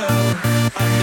love.